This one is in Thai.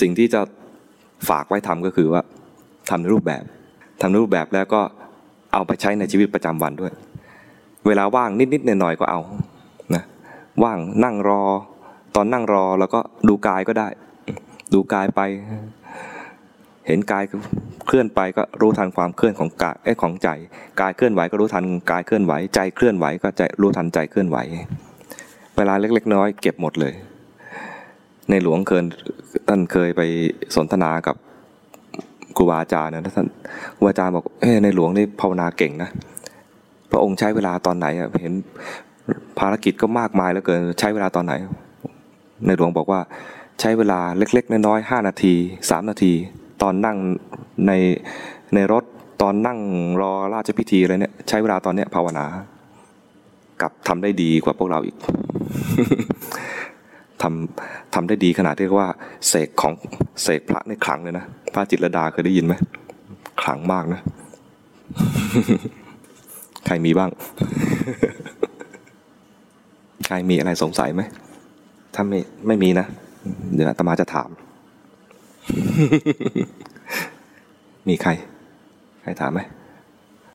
สิ่งที่จะฝากไว้ทำก็คือว่าทำในรูปแบบทำในรูปแบบแล้วก็เอาไปใช้ในชีวิตประจำวันด้วย เวลาว่างนิดๆหน่อยๆก็เอานะว่างนั่งรอ ตอนนั่งรอแล้วก็ดูกายก็ได้ ดูกายไป เห็นกายเคลื่อนไปก็รู้ทันความเคลื่อนของกายของใจ กายเคลื่อนไหวก็รู้ทันกายเคลื่อนไหว ใจเคลื่อนไหวก็ใจรู้ทันใจเคลื่อนไหว เวลาเล็ก ๆ น้อยเก็บหมดเลย ในหลวงเคยท่านเคยไปสนทนากับครูบาอาจารย์นะท่านครูบาอาจารย์บอกเอ้ในหลวงนี่ภาวนาเก่งนะพระองค์ใช้เวลาตอนไหนอะเห็นภารกิจก็มากมายแล้วเกินใช้เวลาตอนไหน ในหลวงบอกว่าใช้เวลาเล็ก ๆ น้อยๆห้านาทีสามนาที ตอนนั่งในในรถตอนนั่งรอราชพิธีอะไรเนี่ยใช้เวลาตอนเนี้ยภาวนา กับทำได้ดีกว่าพวกเราอีก ทำทำได้ดีขนาดที่เรียกว่าเสกของเสกพระในขลังเลยนะพระจิตรดาเคยได้ยินไหมขลังมากนะ ใครมีบ้าง ใครมีอะไรสงสัยไหมถ้าไม่ไม่มีนะ เดี๋ยวอาตมาจะถาม มีใคร ใครถามไหม